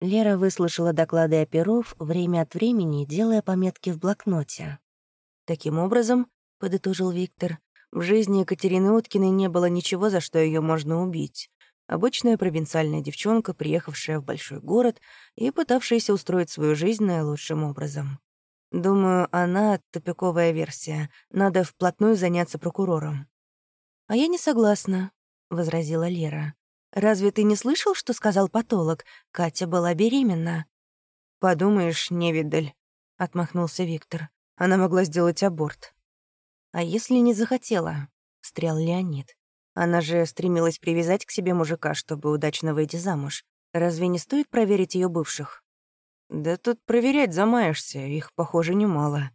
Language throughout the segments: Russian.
Лера выслушала доклады оперов, время от времени делая пометки в блокноте. «Таким образом», — подытожил Виктор, «в жизни Екатерины Уткиной не было ничего, за что ее можно убить. Обычная провинциальная девчонка, приехавшая в большой город и пытавшаяся устроить свою жизнь наилучшим образом. Думаю, она — тупиковая версия. Надо вплотную заняться прокурором». «А я не согласна», — возразила Лера. «Разве ты не слышал, что сказал патолог? Катя была беременна». «Подумаешь, невидаль», — отмахнулся Виктор. «Она могла сделать аборт». «А если не захотела?» — встрял Леонид. «Она же стремилась привязать к себе мужика, чтобы удачно выйти замуж. Разве не стоит проверить ее бывших?» «Да тут проверять замаешься, их, похоже, немало».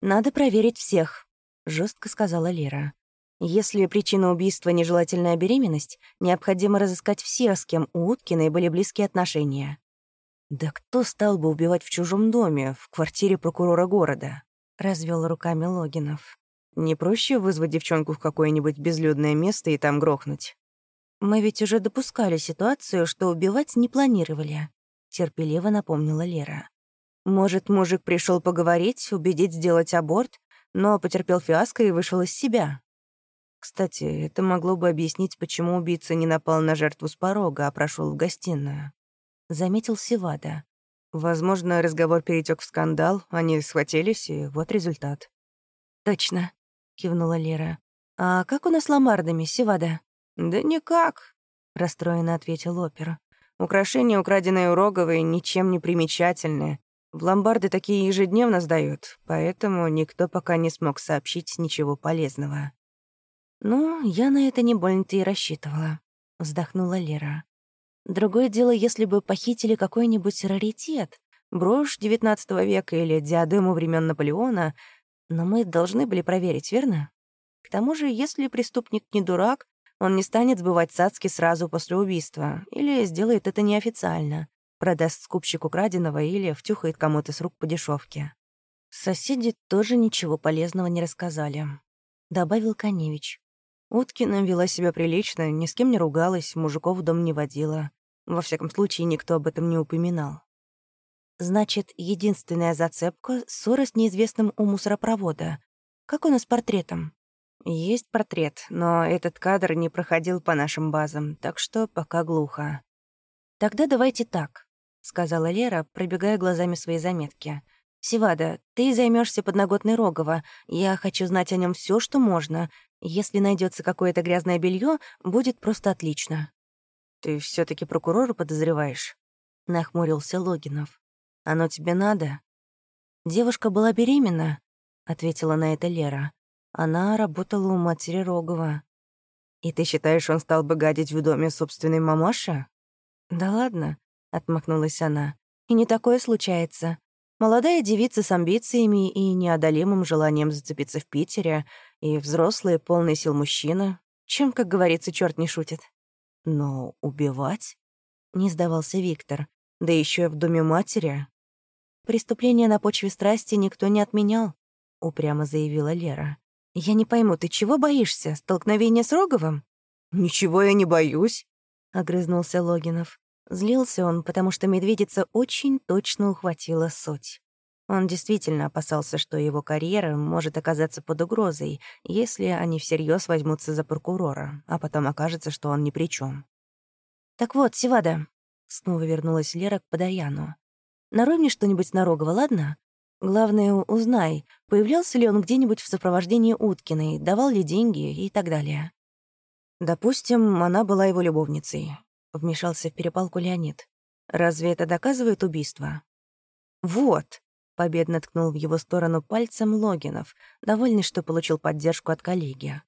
«Надо проверить всех», — жестко сказала Лера. Если причина убийства — нежелательная беременность, необходимо разыскать все, с кем у Уткиной были близкие отношения. «Да кто стал бы убивать в чужом доме, в квартире прокурора города?» — развел руками Логинов. «Не проще вызвать девчонку в какое-нибудь безлюдное место и там грохнуть?» «Мы ведь уже допускали ситуацию, что убивать не планировали», — терпеливо напомнила Лера. «Может, мужик пришел поговорить, убедить сделать аборт, но потерпел фиаско и вышел из себя?» Кстати, это могло бы объяснить, почему убийца не напал на жертву с порога, а прошел в гостиную. Заметил Севада. Возможно, разговор перетек в скандал, они схватились, и вот результат. «Точно», — кивнула Лера. «А как у нас с ломардами, Севада?» «Да никак», — расстроенно ответил опера. «Украшения, украденные у Роговой, ничем не примечательные. В ломбарды такие ежедневно сдают, поэтому никто пока не смог сообщить ничего полезного». «Ну, я на это не больно-то и рассчитывала», — вздохнула Лера. «Другое дело, если бы похитили какой-нибудь раритет, брошь XIX века или диадему времен Наполеона, но мы должны были проверить, верно? К тому же, если преступник не дурак, он не станет сбывать цацки сразу после убийства или сделает это неофициально, продаст скупщику краденого или втюхает кому-то с рук по дешевке. Соседи тоже ничего полезного не рассказали», — добавил Коневич. Уткина вела себя прилично, ни с кем не ругалась, мужиков в дом не водила. Во всяком случае, никто об этом не упоминал. Значит, единственная зацепка — ссора с неизвестным у мусоропровода. Как у нас портретом? Есть портрет, но этот кадр не проходил по нашим базам, так что пока глухо. Тогда давайте так, — сказала Лера, пробегая глазами свои заметки. «Севада, ты займешься подноготной Рогова. Я хочу знать о нем все, что можно. Если найдется какое-то грязное белье, будет просто отлично. Ты все таки прокурора подозреваешь? Нахмурился Логинов. Оно тебе надо? Девушка была беременна, ответила на это Лера. Она работала у матери Рогова. И ты считаешь, он стал бы гадить в доме собственной мамаши? Да ладно, отмахнулась она. И не такое случается. Молодая девица с амбициями и неодолимым желанием зацепиться в Питере, и взрослый, полный сил мужчина. Чем, как говорится, черт не шутит. Но убивать? Не сдавался Виктор. Да еще и в доме матери. Преступление на почве страсти никто не отменял, упрямо заявила Лера. Я не пойму, ты чего боишься? Столкновение с Роговым? Ничего я не боюсь, огрызнулся Логинов. Злился он, потому что медведица очень точно ухватила суть. Он действительно опасался, что его карьера может оказаться под угрозой, если они всерьез возьмутся за прокурора, а потом окажется, что он ни при чем. «Так вот, Севада», — снова вернулась Лера к Подаяну. «Нарой мне что-нибудь на Рогова, ладно? Главное, узнай, появлялся ли он где-нибудь в сопровождении Уткиной, давал ли деньги и так далее». Допустим, она была его любовницей вмешался в перепалку Леонид. «Разве это доказывает убийство?» «Вот!» — победно ткнул в его сторону пальцем Логинов, довольный, что получил поддержку от коллеги.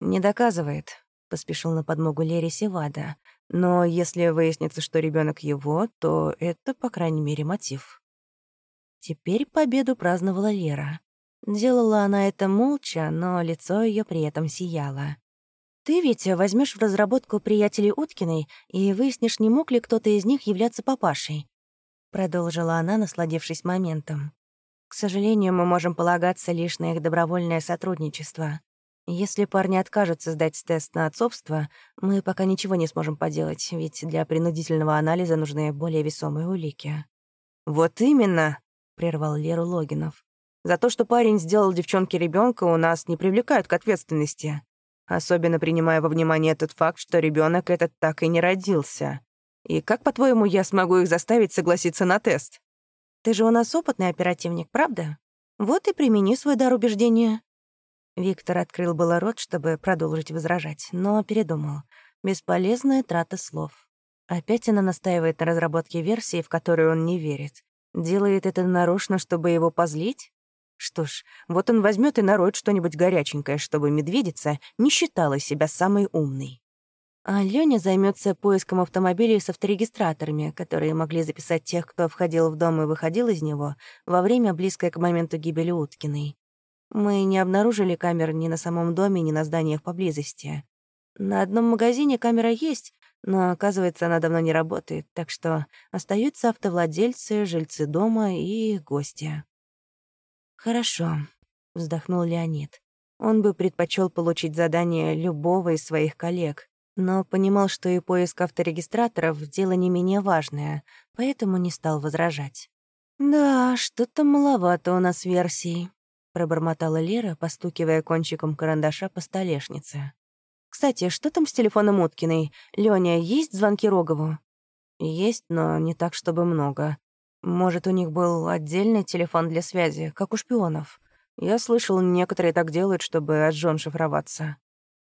«Не доказывает», — поспешил на подмогу Лере Севада. «Но если выяснится, что ребенок его, то это, по крайней мере, мотив». Теперь победу праздновала Лера. Делала она это молча, но лицо ее при этом сияло. Ты ведь возьмешь в разработку приятелей Уткиной и выяснишь, не мог ли кто-то из них являться папашей. Продолжила она, насладившись моментом. К сожалению, мы можем полагаться лишь на их добровольное сотрудничество. Если парни откажутся сдать тест на отцовство, мы пока ничего не сможем поделать, ведь для принудительного анализа нужны более весомые улики. «Вот именно», — прервал Леру Логинов. «За то, что парень сделал девчонке ребенка, у нас не привлекают к ответственности. Особенно принимая во внимание тот факт, что ребенок этот так и не родился. И как, по-твоему, я смогу их заставить согласиться на тест? Ты же у нас опытный оперативник, правда? Вот и примени свой дар убеждения. Виктор открыл было рот, чтобы продолжить возражать, но передумал. Бесполезная трата слов. Опять она настаивает на разработке версии, в которую он не верит. Делает это нарочно, чтобы его позлить? Что ж, вот он возьмет и нароет что-нибудь горяченькое, чтобы медведица не считала себя самой умной. А Лёня займется поиском автомобилей с авторегистраторами, которые могли записать тех, кто входил в дом и выходил из него во время, близкое к моменту гибели Уткиной. Мы не обнаружили камер ни на самом доме, ни на зданиях поблизости. На одном магазине камера есть, но, оказывается, она давно не работает, так что остаются автовладельцы, жильцы дома и гости. «Хорошо», — вздохнул Леонид. Он бы предпочел получить задание любого из своих коллег, но понимал, что и поиск авторегистраторов — дело не менее важное, поэтому не стал возражать. «Да, что-то маловато у нас версий», — пробормотала Лера, постукивая кончиком карандаша по столешнице. «Кстати, что там с телефоном Уткиной? Лёня, есть звонки Рогову?» «Есть, но не так, чтобы много. Может, у них был отдельный телефон для связи, как у шпионов. Я слышал, некоторые так делают, чтобы от жен шифроваться».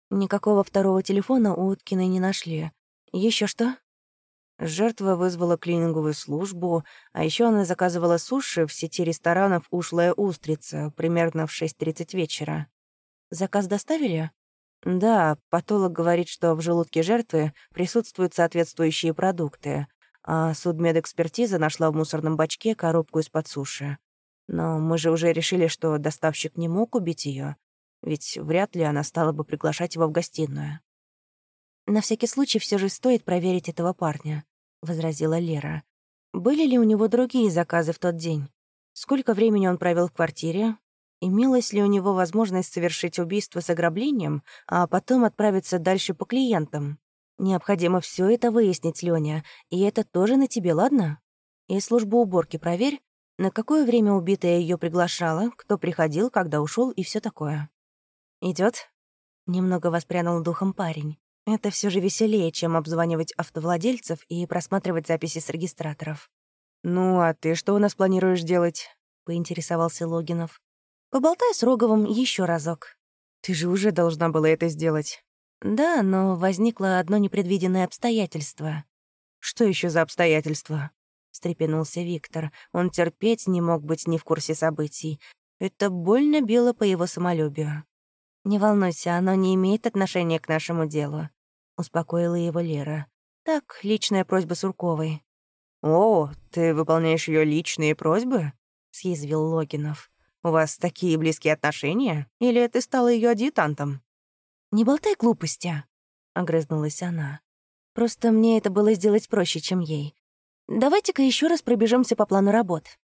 Никакого второго телефона у Уткиной не нашли. Еще что?» Жертва вызвала клининговую службу, а еще она заказывала суши в сети ресторанов «Ушлая устрица» примерно в 6.30 вечера. «Заказ доставили?» «Да, патолог говорит, что в желудке жертвы присутствуют соответствующие продукты, а судмедэкспертиза нашла в мусорном бачке коробку из-под суши. Но мы же уже решили, что доставщик не мог убить ее, ведь вряд ли она стала бы приглашать его в гостиную. На всякий случай все же стоит проверить этого парня. — возразила Лера. «Были ли у него другие заказы в тот день? Сколько времени он провел в квартире? Имелась ли у него возможность совершить убийство с ограблением, а потом отправиться дальше по клиентам? Необходимо все это выяснить, Лёня, и это тоже на тебе, ладно? И службу уборки проверь, на какое время убитая ее приглашала, кто приходил, когда ушел и все такое. Идет? Немного воспрянул духом парень. Это все же веселее, чем обзванивать автовладельцев и просматривать записи с регистраторов. «Ну, а ты что у нас планируешь делать?» — поинтересовался Логинов. «Поболтай с Роговым еще разок. Ты же уже должна была это сделать». «Да, но возникло одно непредвиденное обстоятельство». «Что еще за обстоятельство?» — встрепенулся Виктор. Он терпеть не мог быть ни в курсе событий. Это больно било по его самолюбию. «Не волнуйся, оно не имеет отношения к нашему делу успокоила его Лера. «Так, личная просьба Сурковой». «О, ты выполняешь ее личные просьбы?» — съязвил Логинов. «У вас такие близкие отношения? Или ты стала ее адъютантом?» «Не болтай глупости», — огрызнулась она. «Просто мне это было сделать проще, чем ей. Давайте-ка еще раз пробежимся по плану работ.